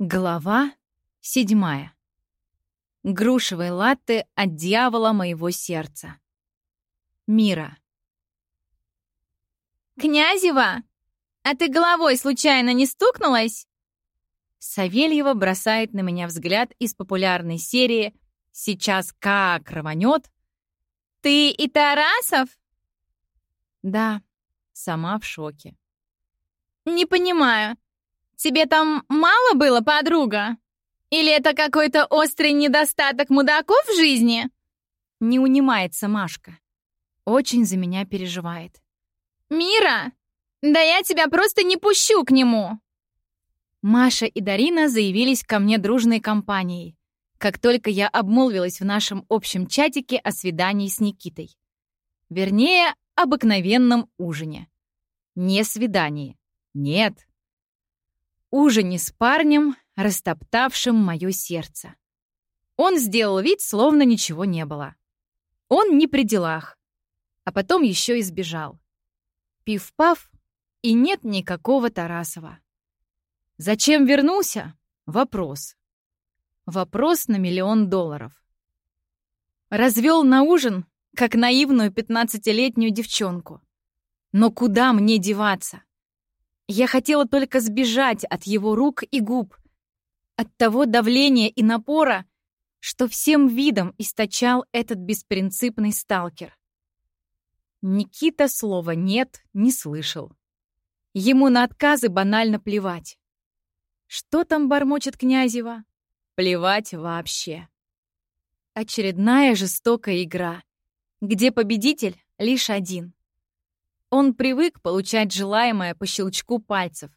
Глава седьмая. Грушевые латте от дьявола моего сердца. Мира. «Князева, а ты головой случайно не стукнулась?» Савельева бросает на меня взгляд из популярной серии «Сейчас как рванет». «Ты и Тарасов?» Да, сама в шоке. «Не понимаю, тебе там мало было, подруга? Или это какой-то острый недостаток мудаков в жизни?» Не унимается Машка. Очень за меня переживает. «Мира, да я тебя просто не пущу к нему!» Маша и Дарина заявились ко мне дружной компанией, как только я обмолвилась в нашем общем чатике о свидании с Никитой. Вернее, обыкновенном ужине. Не свидании. Нет. Ужине с парнем, растоптавшим мое сердце. Он сделал вид, словно ничего не было. Он не при делах. А потом еще и сбежал. Пив-пав, и нет никакого Тарасова. Зачем вернулся? Вопрос. Вопрос на миллион долларов. Развел на ужин, как наивную пятнадцатилетнюю девчонку. Но куда мне деваться? Я хотела только сбежать от его рук и губ, от того давления и напора, что всем видом источал этот беспринципный сталкер. Никита слова «нет» не слышал. Ему на отказы банально плевать. Что там бормочет Князева? Плевать вообще. Очередная жестокая игра, где победитель лишь один. Он привык получать желаемое по щелчку пальцев.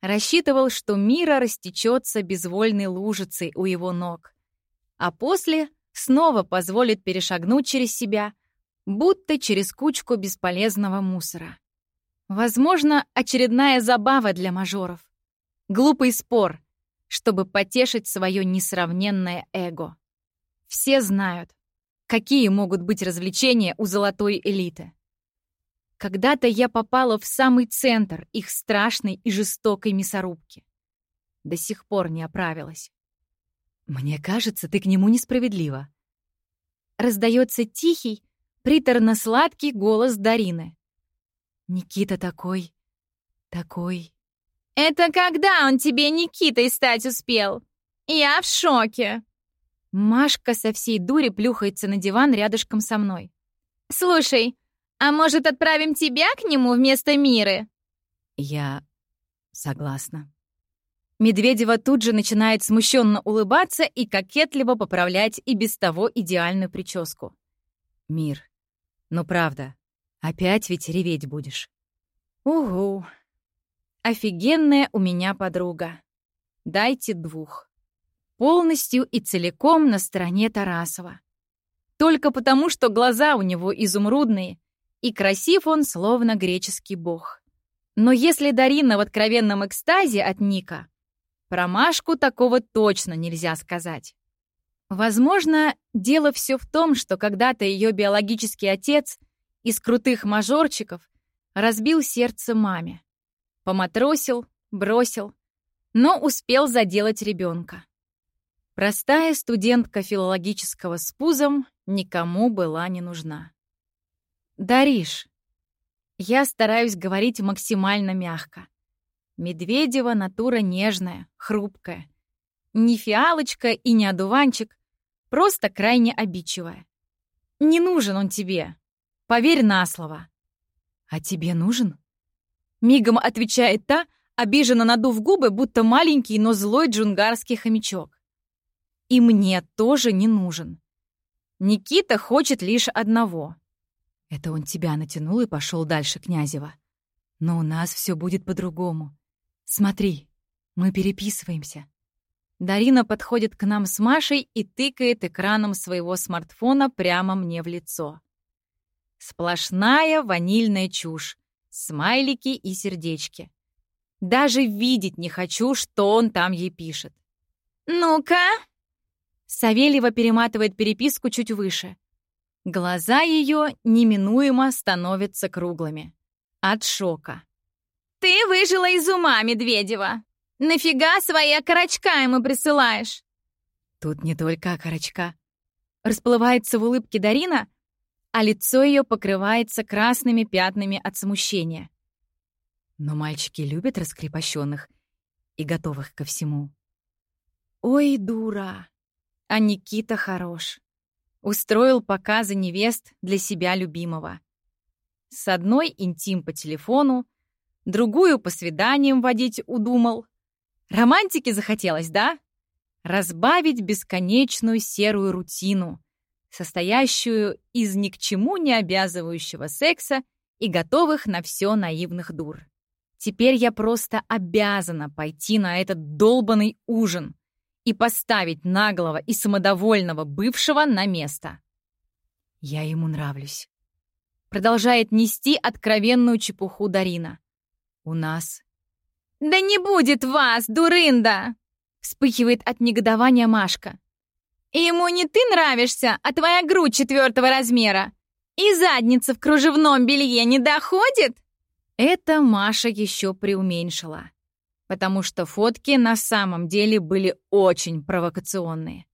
Рассчитывал, что мира растечется безвольной лужицей у его ног, а после снова позволит перешагнуть через себя, будто через кучку бесполезного мусора. Возможно, очередная забава для мажоров. Глупый спор, чтобы потешить свое несравненное эго. Все знают, какие могут быть развлечения у золотой элиты. Когда-то я попала в самый центр их страшной и жестокой мясорубки. До сих пор не оправилась. «Мне кажется, ты к нему несправедлива». Раздается тихий, приторно-сладкий голос Дарины. «Никита такой, такой...» «Это когда он тебе Никитой стать успел? Я в шоке!» Машка со всей дури плюхается на диван рядышком со мной. «Слушай, а может, отправим тебя к нему вместо Миры?» Я согласна. Медведева тут же начинает смущенно улыбаться и кокетливо поправлять и без того идеальную прическу. «Мир, ну правда, опять ведь реветь будешь?» «Угу», Офигенная у меня подруга. Дайте двух. Полностью и целиком на стороне Тарасова. Только потому, что глаза у него изумрудные, и красив он, словно греческий бог. Но если Дарина в откровенном экстазе от Ника, про Машку такого точно нельзя сказать. Возможно, дело все в том, что когда-то ее биологический отец из крутых мажорчиков разбил сердце маме. Поматросил, бросил, но успел заделать ребенка. Простая студентка филологического с пузом никому была не нужна. «Дариш». Я стараюсь говорить максимально мягко. Медведева натура нежная, хрупкая. Не фиалочка и не одуванчик, просто крайне обидчивая. Не нужен он тебе. Поверь на слово. А тебе нужен? Мигом отвечает та, обиженно надув губы, будто маленький, но злой джунгарский хомячок. И мне тоже не нужен. Никита хочет лишь одного. Это он тебя натянул и пошел дальше, Князева. Но у нас все будет по-другому. Смотри, мы переписываемся. Дарина подходит к нам с Машей и тыкает экраном своего смартфона прямо мне в лицо. Сплошная ванильная чушь смайлики и сердечки. Даже видеть не хочу, что он там ей пишет. «Ну-ка!» Савельева перематывает переписку чуть выше. Глаза ее неминуемо становятся круглыми. От шока. «Ты выжила из ума, Медведева! Нафига свои окорочка ему присылаешь? Тут не только окорочка. Расплывается в улыбке Дарина, а лицо ее покрывается красными пятнами от смущения. Но мальчики любят раскрепощенных и готовых ко всему. Ой, дура! А Никита хорош. Устроил показы невест для себя любимого. С одной интим по телефону, другую по свиданиям водить удумал. Романтики захотелось, да? Разбавить бесконечную серую рутину, состоящую из ни к чему не обязывающего секса и готовых на все наивных дур. Теперь я просто обязана пойти на этот долбанный ужин и поставить наглого и самодовольного бывшего на место. Я ему нравлюсь. Продолжает нести откровенную чепуху Дарина. У нас... «Да не будет вас, дурында!» Вспыхивает от негодования Машка. «Ему не ты нравишься, а твоя грудь четвертого размера. И задница в кружевном белье не доходит?» Это Маша еще преуменьшила, потому что фотки на самом деле были очень провокационные.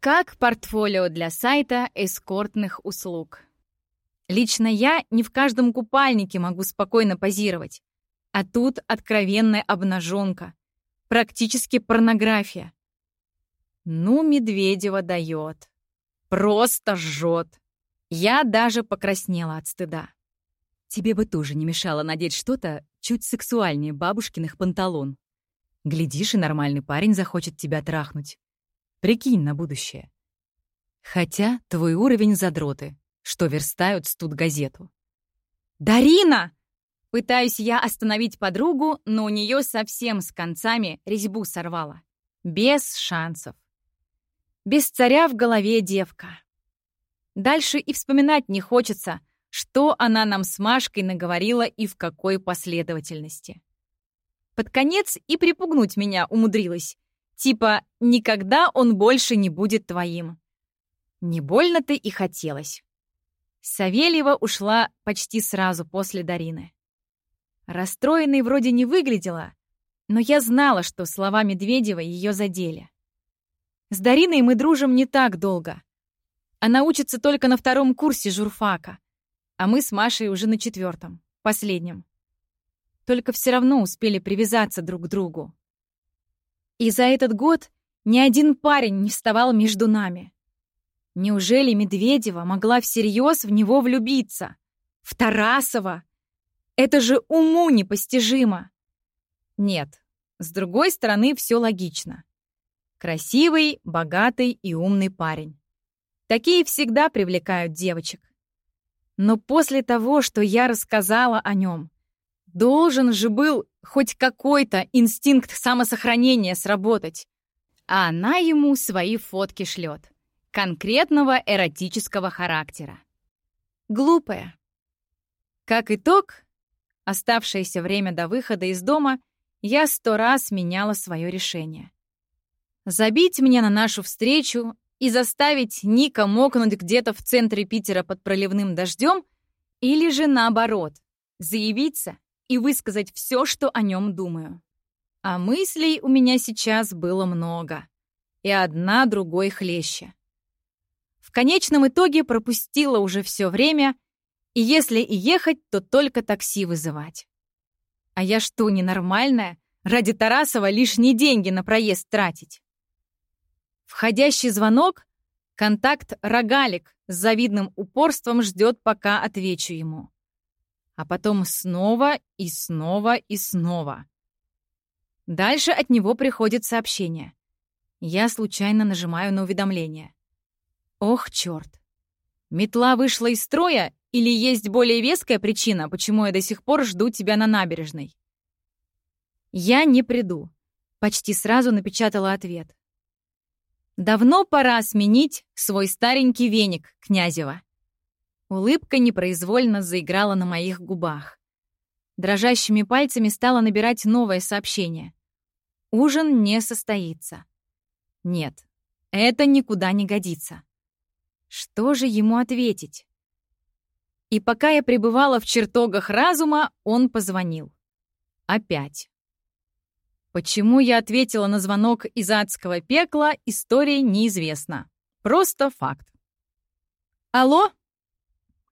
Как портфолио для сайта эскортных услуг. Лично я не в каждом купальнике могу спокойно позировать, а тут откровенная обнаженка, практически порнография. Ну, Медведева дает. Просто жжет. Я даже покраснела от стыда. Тебе бы тоже не мешало надеть что-то чуть сексуальнее бабушкиных панталон. Глядишь, и нормальный парень захочет тебя трахнуть. Прикинь на будущее. Хотя твой уровень задроты, что верстают студ газету. «Дарина!» Пытаюсь я остановить подругу, но у нее совсем с концами резьбу сорвала. Без шансов. Без царя в голове девка. Дальше и вспоминать не хочется — что она нам с Машкой наговорила и в какой последовательности. Под конец и припугнуть меня умудрилась. Типа «никогда он больше не будет твоим». Не больно-то и хотелось. Савельева ушла почти сразу после Дарины. Расстроенной вроде не выглядела, но я знала, что слова Медведева ее задели. С Дариной мы дружим не так долго. Она учится только на втором курсе журфака а мы с Машей уже на четвертом, последнем. Только все равно успели привязаться друг к другу. И за этот год ни один парень не вставал между нами. Неужели Медведева могла всерьез в него влюбиться? В Тарасова? Это же уму непостижимо. Нет, с другой стороны, все логично. Красивый, богатый и умный парень. Такие всегда привлекают девочек. Но после того, что я рассказала о нем, должен же был хоть какой-то инстинкт самосохранения сработать. А она ему свои фотки шлет. Конкретного эротического характера. Глупая. Как итог, оставшееся время до выхода из дома я сто раз меняла свое решение. Забить мне на нашу встречу и заставить Ника мокнуть где-то в центре Питера под проливным дождем, или же наоборот, заявиться и высказать все, что о нем думаю. А мыслей у меня сейчас было много, и одна другой хлеще. В конечном итоге пропустила уже все время, и если и ехать, то только такси вызывать. А я что, ненормальная? Ради Тарасова лишние деньги на проезд тратить. Входящий звонок, контакт рогалик с завидным упорством ждет, пока отвечу ему. А потом снова и снова и снова. Дальше от него приходит сообщение. Я случайно нажимаю на уведомление. Ох, черт. Метла вышла из строя или есть более веская причина, почему я до сих пор жду тебя на набережной? Я не приду. Почти сразу напечатала ответ. Давно пора сменить свой старенький веник, Князева. Улыбка непроизвольно заиграла на моих губах. Дрожащими пальцами стала набирать новое сообщение. Ужин не состоится. Нет, это никуда не годится. Что же ему ответить? И пока я пребывала в чертогах разума, он позвонил. Опять. Почему я ответила на звонок из адского пекла, истории неизвестна. Просто факт. «Алло?»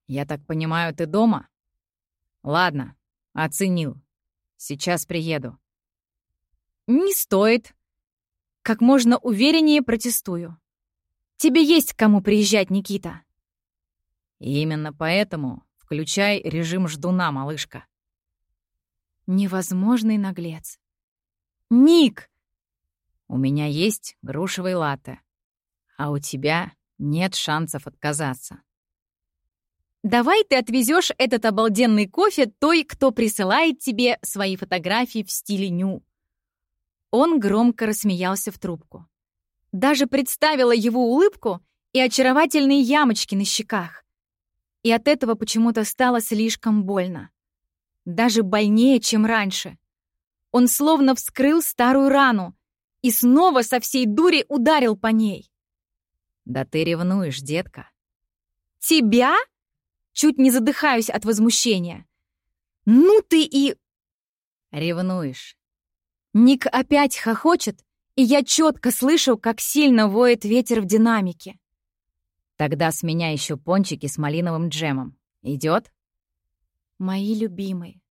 «Я так понимаю, ты дома?» «Ладно, оценил. Сейчас приеду». «Не стоит». Как можно увереннее протестую. «Тебе есть к кому приезжать, Никита». И именно поэтому включай режим ждуна, малышка. Невозможный наглец. «Ник!» «У меня есть грушевый латте, а у тебя нет шансов отказаться». «Давай ты отвезешь этот обалденный кофе той, кто присылает тебе свои фотографии в стиле ню». Он громко рассмеялся в трубку. Даже представила его улыбку и очаровательные ямочки на щеках. И от этого почему-то стало слишком больно. Даже больнее, чем раньше. Он словно вскрыл старую рану и снова со всей дури ударил по ней. «Да ты ревнуешь, детка». «Тебя?» Чуть не задыхаюсь от возмущения. «Ну ты и...» «Ревнуешь». Ник опять хохочет, и я четко слышу, как сильно воет ветер в динамике. Тогда с меня еще пончики с малиновым джемом. Идет? Мои любимые.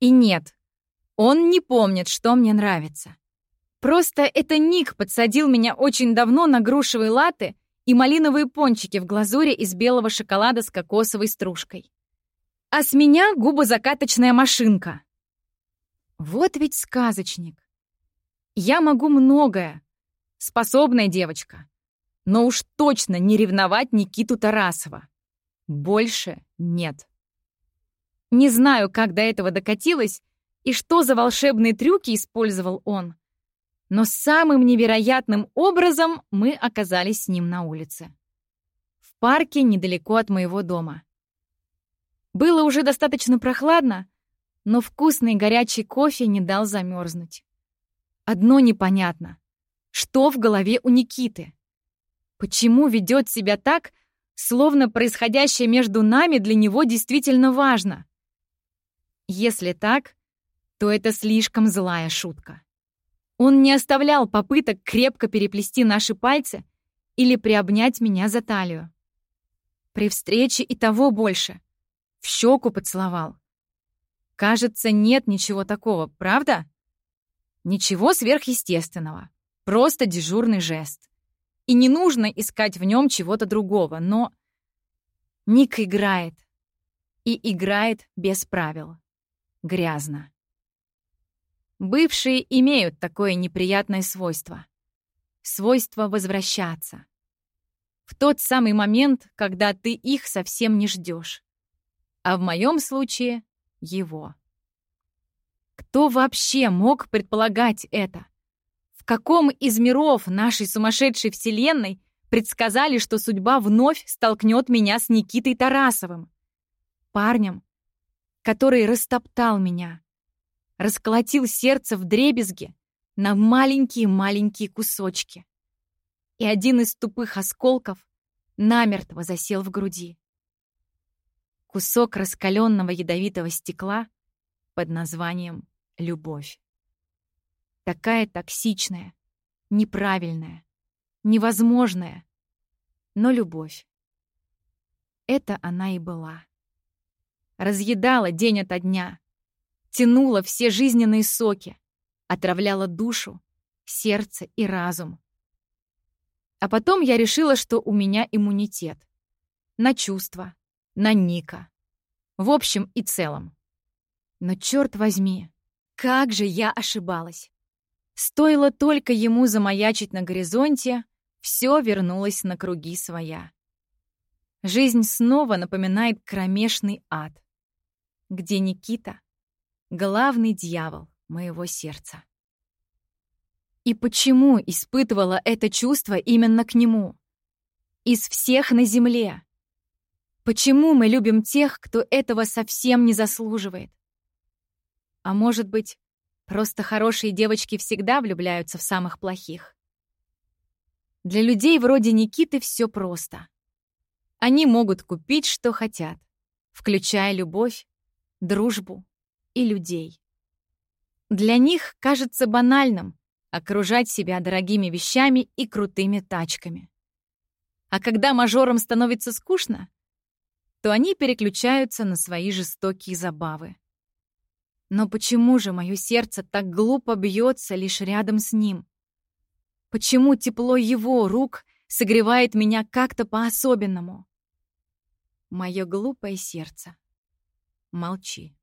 И нет, он не помнит, что мне нравится. Просто это Ник подсадил меня очень давно на грушевые латы и малиновые пончики в глазури из белого шоколада с кокосовой стружкой. А с меня губозакаточная машинка. Вот ведь сказочник. Я могу многое. Способная девочка. Но уж точно не ревновать Никиту Тарасова. Больше нет. Не знаю, как до этого докатилась, и что за волшебные трюки использовал он. Но самым невероятным образом мы оказались с ним на улице. В парке недалеко от моего дома. Было уже достаточно прохладно, но вкусный горячий кофе не дал замерзнуть. Одно непонятно. Что в голове у Никиты? Почему ведет себя так, словно происходящее между нами для него действительно важно? Если так, то это слишком злая шутка. Он не оставлял попыток крепко переплести наши пальцы или приобнять меня за талию. При встрече и того больше. В щеку поцеловал. Кажется, нет ничего такого, правда? Ничего сверхъестественного. Просто дежурный жест. И не нужно искать в нем чего-то другого, но... Ник играет. И играет без правил. Грязно. Бывшие имеют такое неприятное свойство. Свойство возвращаться. В тот самый момент, когда ты их совсем не ждешь. А в моем случае — его. Кто вообще мог предполагать это? В каком из миров нашей сумасшедшей вселенной предсказали, что судьба вновь столкнет меня с Никитой Тарасовым? Парнем, который растоптал меня, расколотил сердце в дребезге на маленькие-маленькие кусочки. И один из тупых осколков намертво засел в груди. Кусок раскаленного ядовитого стекла под названием «любовь». Такая токсичная, неправильная, невозможная, но любовь. Это она и была. Разъедала день ото дня, тянула все жизненные соки, отравляла душу, сердце и разум. А потом я решила, что у меня иммунитет. На чувства, на Ника. В общем и целом. Но черт возьми, как же я ошибалась. Стоило только ему замаячить на горизонте, все вернулось на круги своя. Жизнь снова напоминает кромешный ад, где Никита главный дьявол моего сердца. И почему испытывала это чувство именно к нему? Из всех на земле. Почему мы любим тех, кто этого совсем не заслуживает? А может быть, просто хорошие девочки всегда влюбляются в самых плохих? Для людей вроде Никиты все просто. Они могут купить, что хотят, включая любовь, дружбу, и людей. Для них кажется банальным окружать себя дорогими вещами и крутыми тачками. А когда мажорам становится скучно, то они переключаются на свои жестокие забавы. Но почему же мое сердце так глупо бьется лишь рядом с ним? Почему тепло его рук согревает меня как-то по-особенному? Мое глупое сердце. Молчи.